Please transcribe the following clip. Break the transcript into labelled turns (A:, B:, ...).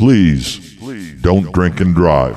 A: Please, don't drink and drive.